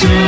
to